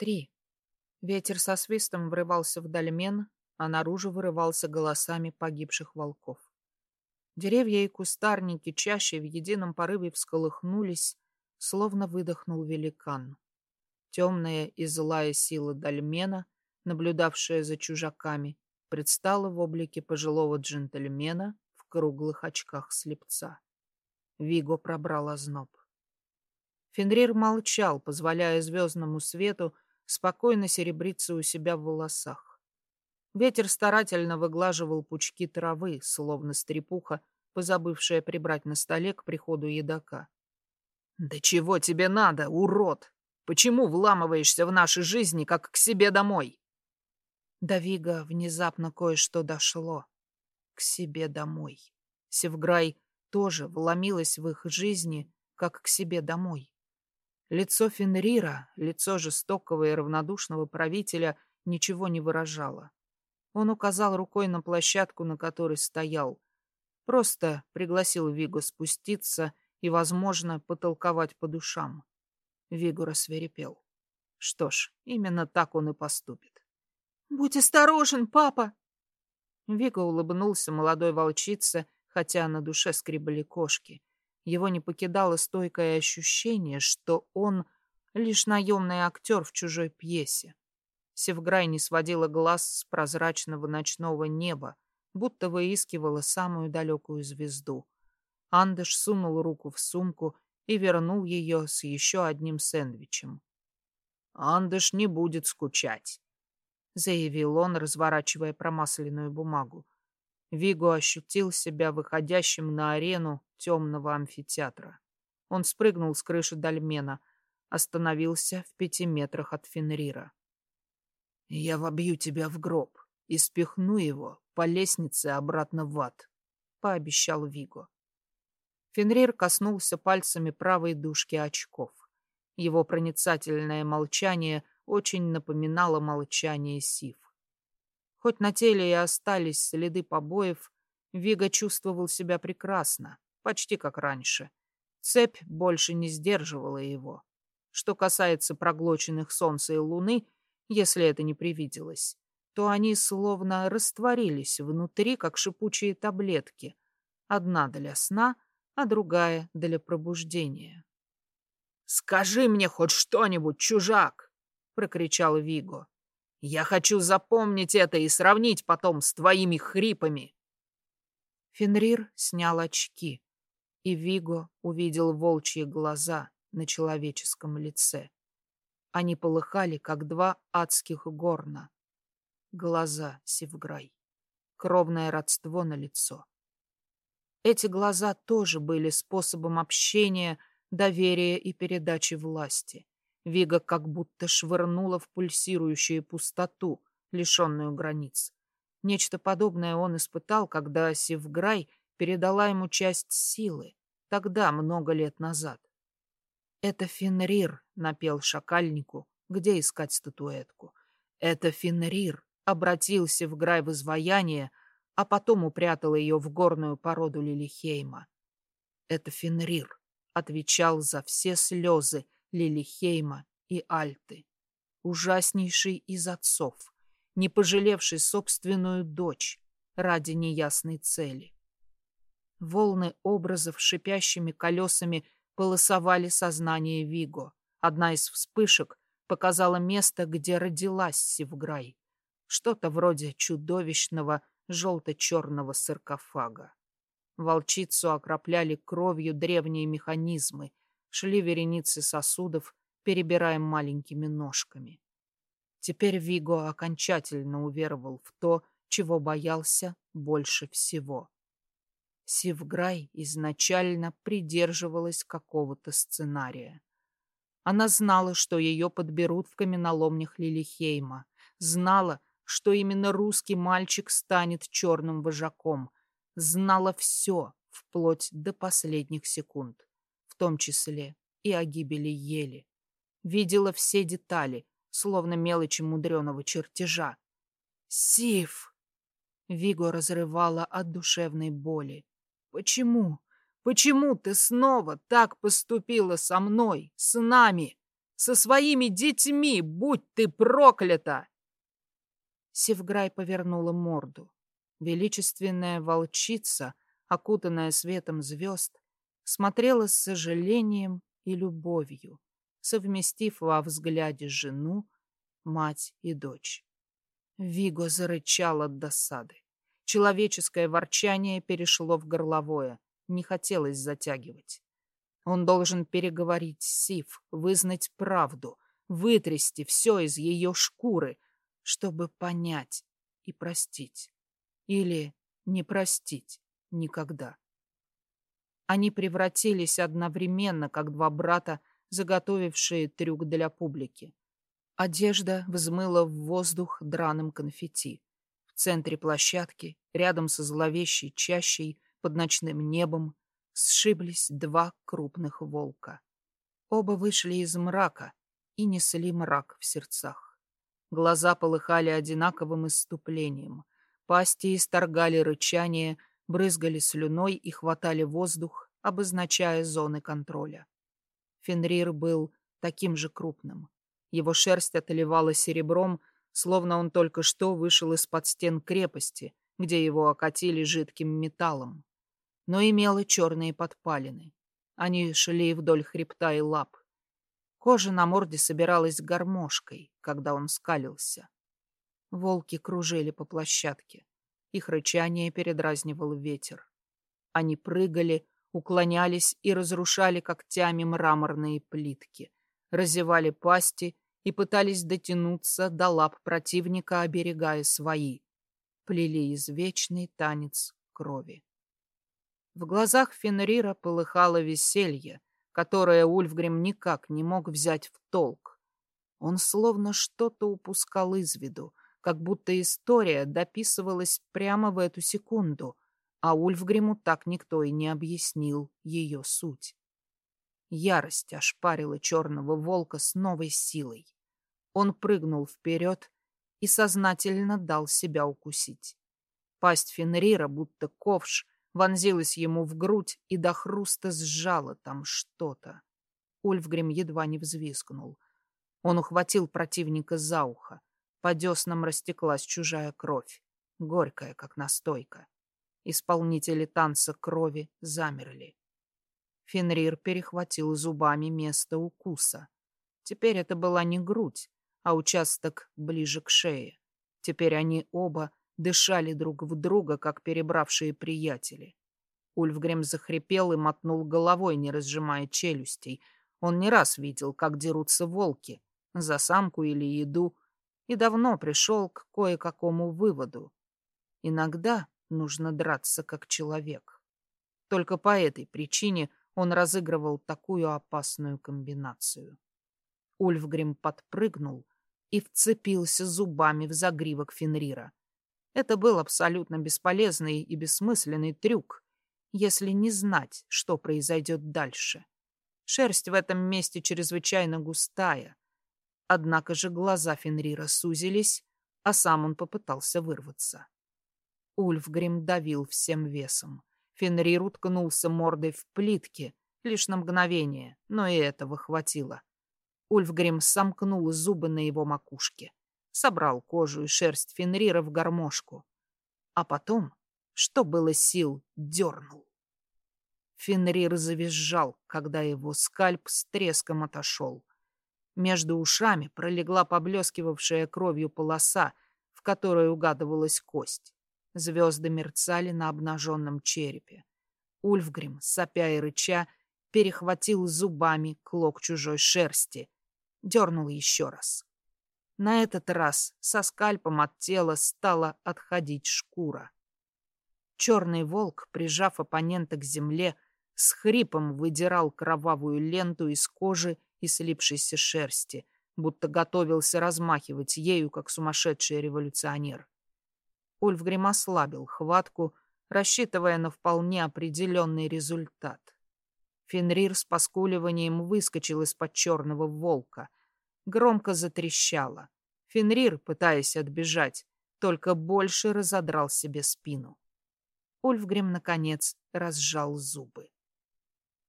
Три. Ветер со свистом врывался в дольмен, а наружу вырывался голосами погибших волков. Деревья и кустарники чаще в едином порыве всколыхнулись, словно выдохнул великан. Темная и злая сила дольмена, наблюдавшая за чужаками, предстала в облике пожилого джентльмена в круглых очках слепца. Виго пробрал озноб. Фенрир молчал, позволяя звездному свету спокойно серебриться у себя в волосах. Ветер старательно выглаживал пучки травы, словно стрепуха, позабывшая прибрать на столе к приходу едока. «Да чего тебе надо, урод? Почему вламываешься в наши жизни, как к себе домой?» До Вига внезапно кое-что дошло. К себе домой. Севграй тоже вломилась в их жизни, как к себе домой. Лицо Фенрира, лицо жестокого и равнодушного правителя, ничего не выражало. Он указал рукой на площадку, на которой стоял. Просто пригласил Вигу спуститься и, возможно, потолковать по душам. Вигу рассверепел. Что ж, именно так он и поступит. «Будь осторожен, папа!» Вика улыбнулся молодой волчице, хотя на душе скребали кошки. Его не покидало стойкое ощущение, что он лишь наемный актер в чужой пьесе. Севграй не сводила глаз с прозрачного ночного неба, будто выискивала самую далекую звезду. Андыш сунул руку в сумку и вернул ее с еще одним сэндвичем. «Андыш не будет скучать. — заявил он, разворачивая промасленную бумагу. Виго ощутил себя выходящим на арену темного амфитеатра. Он спрыгнул с крыши дольмена, остановился в пяти метрах от Фенрира. «Я вобью тебя в гроб и спихну его по лестнице обратно в ад», — пообещал Виго. Фенрир коснулся пальцами правой дужки очков. Его проницательное молчание очень напоминало молчание Сив. Хоть на теле и остались следы побоев, Вига чувствовал себя прекрасно, почти как раньше. Цепь больше не сдерживала его. Что касается проглоченных солнца и луны, если это не привиделось, то они словно растворились внутри, как шипучие таблетки. Одна для сна, а другая для пробуждения. «Скажи мне хоть что-нибудь, чужак!» прокричал Виго. Я хочу запомнить это и сравнить потом с твоими хрипами. Фенрир снял очки, и Виго увидел волчьи глаза на человеческом лице. Они полыхали, как два адских горна. Глаза Севграй. Кровное родство на лицо. Эти глаза тоже были способом общения, доверия и передачи власти. Вига как будто швырнула в пульсирующую пустоту, лишенную границ. Нечто подобное он испытал, когда Севграй передала ему часть силы, тогда, много лет назад. «Это Фенрир», — напел шакальнику, где искать статуэтку. «Это Фенрир», — обратился в Грай в изваяние, а потом упрятал ее в горную породу Лилихейма. «Это Фенрир», — отвечал за все слезы, Лилихейма и Альты. Ужаснейший из отцов, не пожалевший собственную дочь ради неясной цели. Волны образов шипящими колесами полосовали сознание Виго. Одна из вспышек показала место, где родилась Севграй. Что-то вроде чудовищного желто-черного саркофага. Волчицу окропляли кровью древние механизмы, шли вереницы сосудов, перебирая маленькими ножками. Теперь Виго окончательно уверовал в то, чего боялся больше всего. Севграй изначально придерживалась какого-то сценария. Она знала, что ее подберут в каменоломнях Лилихейма, знала, что именно русский мальчик станет черным вожаком, знала все, вплоть до последних секунд том числе и о гибели Ели. Видела все детали, словно мелочи мудреного чертежа. «Сив!» Виго разрывала от душевной боли. «Почему? Почему ты снова так поступила со мной, с нами? Со своими детьми, будь ты проклята!» Севграй повернула морду. Величественная волчица, окутанная светом звезд, смотрела с сожалением и любовью, совместив во взгляде жену, мать и дочь. Виго зарычал от досады. Человеческое ворчание перешло в горловое, не хотелось затягивать. Он должен переговорить с Сив, вызнать правду, вытрясти все из ее шкуры, чтобы понять и простить. Или не простить никогда. Они превратились одновременно, как два брата, заготовившие трюк для публики. Одежда взмыла в воздух драным конфетти. В центре площадки, рядом со зловещей чащей, под ночным небом, сшиблись два крупных волка. Оба вышли из мрака и несли мрак в сердцах. Глаза полыхали одинаковым иступлением. Пасти исторгали рычание, брызгали слюной и хватали воздух, обозначая зоны контроля. Фенрир был таким же крупным. Его шерсть отливала серебром, словно он только что вышел из-под стен крепости, где его окатили жидким металлом. Но имела черные подпалины. Они шли вдоль хребта и лап. Кожа на морде собиралась гармошкой, когда он скалился. Волки кружили по площадке. Их рычание передразнивал ветер. Они прыгали, уклонялись и разрушали когтями мраморные плитки, разевали пасти и пытались дотянуться до лап противника, оберегая свои. Плели извечный танец крови. В глазах Фенрира полыхало веселье, которое Ульфгрим никак не мог взять в толк. Он словно что-то упускал из виду, как будто история дописывалась прямо в эту секунду, а Ульфгриму так никто и не объяснил ее суть. Ярость ошпарила черного волка с новой силой. Он прыгнул вперед и сознательно дал себя укусить. Пасть Фенрира, будто ковш, вонзилась ему в грудь и до хруста сжала там что-то. Ульфгрим едва не взвизгнул. Он ухватил противника за ухо. По деснам растеклась чужая кровь, горькая, как настойка. Исполнители танца крови замерли. Фенрир перехватил зубами место укуса. Теперь это была не грудь, а участок ближе к шее. Теперь они оба дышали друг в друга, как перебравшие приятели. Ульфгрим захрипел и мотнул головой, не разжимая челюстей. Он не раз видел, как дерутся волки, за самку или еду, и давно пришел к кое-какому выводу. Иногда нужно драться как человек. Только по этой причине он разыгрывал такую опасную комбинацию. Ульфгрим подпрыгнул и вцепился зубами в загривок Фенрира. Это был абсолютно бесполезный и бессмысленный трюк, если не знать, что произойдет дальше. Шерсть в этом месте чрезвычайно густая, Однако же глаза Фенрира сузились, а сам он попытался вырваться. Ульфгрим давил всем весом. Фенрир уткнулся мордой в плитки, лишь на мгновение, но и этого хватило. Ульфгрим сомкнул зубы на его макушке, собрал кожу и шерсть Фенрира в гармошку, а потом, что было сил, дернул. Фенрир завизжал, когда его скальп с треском отошел. Между ушами пролегла поблескивавшая кровью полоса, в которой угадывалась кость. Звезды мерцали на обнаженном черепе. Ульфгрим, сопя и рыча, перехватил зубами клок чужой шерсти. Дернул еще раз. На этот раз со скальпом от тела стала отходить шкура. Черный волк, прижав оппонента к земле, с хрипом выдирал кровавую ленту из кожи и слипшейся шерсти, будто готовился размахивать ею, как сумасшедший революционер. Ульфгрим ослабил хватку, рассчитывая на вполне определенный результат. Фенрир с поскуливанием выскочил из-под черного волка. Громко затрещало. Фенрир, пытаясь отбежать, только больше разодрал себе спину. Ульфгрим, наконец, разжал зубы.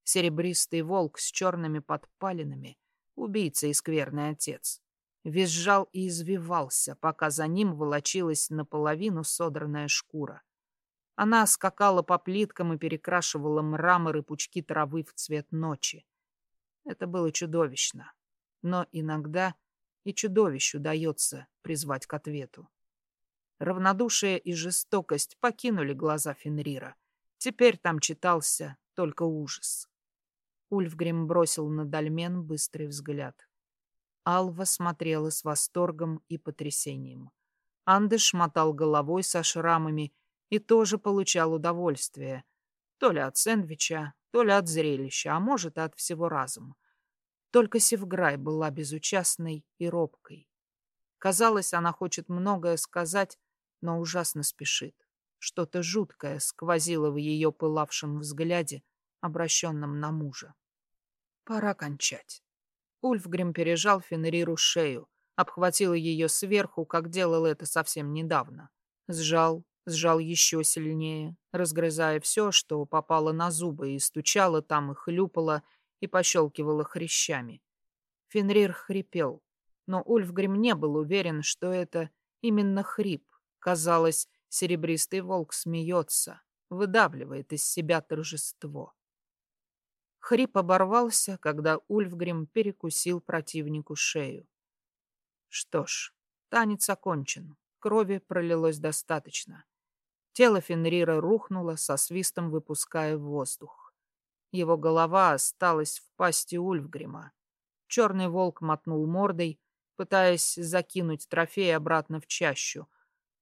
Серебристый волк с черными подпалинами убийца и скверный отец. Визжал и извивался, пока за ним волочилась наполовину содранная шкура. Она скакала по плиткам и перекрашивала мрамор и пучки травы в цвет ночи. Это было чудовищно. Но иногда и чудовищу удается призвать к ответу. Равнодушие и жестокость покинули глаза Фенрира. Теперь там читался только ужас. Ульфгрим бросил на Дальмен быстрый взгляд. Алва смотрела с восторгом и потрясением. Андыш мотал головой со шрамами и тоже получал удовольствие. То ли от сэндвича, то ли от зрелища, а может, от всего разом. Только Севграй была безучастной и робкой. Казалось, она хочет многое сказать, но ужасно спешит. Что-то жуткое сквозило в ее пылавшем взгляде, обращенном на мужа. Пора кончать. Ульфгрим пережал Фенриру шею, обхватил ее сверху, как делал это совсем недавно. Сжал, сжал еще сильнее, разгрызая все, что попало на зубы, и стучало там, и хлюпало, и пощелкивало хрящами. Фенрир хрипел, но Ульфгрим не был уверен, что это именно хрип, Казалось, серебристый волк смеется, выдавливает из себя торжество. Хрип оборвался, когда Ульфгрим перекусил противнику шею. Что ж, танец окончен, крови пролилось достаточно. Тело Фенрира рухнуло, со свистом выпуская воздух. Его голова осталась в пасти Ульфгрима. Черный волк мотнул мордой, пытаясь закинуть трофей обратно в чащу —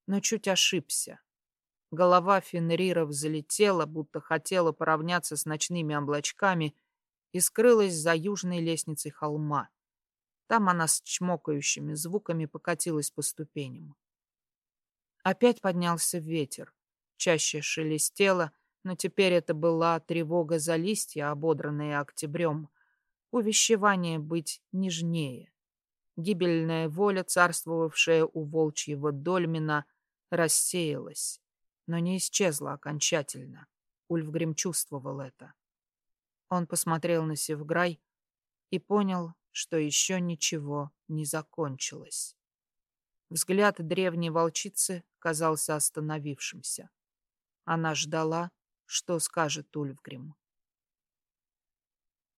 но чуть ошибся. Голова Фенрира взлетела, будто хотела поравняться с ночными облачками, и скрылась за южной лестницей холма. Там она с чмокающими звуками покатилась по ступеням. Опять поднялся ветер. Чаще шелестело, но теперь это была тревога за листья, ободранные октябрем. Увещевание быть нежнее. Гибельная воля, царствовавшая у волчьего дольмена, — рассеялась, но не исчезла окончательно. Ульфгрим чувствовал это. Он посмотрел на Севграй и понял, что еще ничего не закончилось. Взгляд древней волчицы казался остановившимся. Она ждала, что скажет Ульфгрим.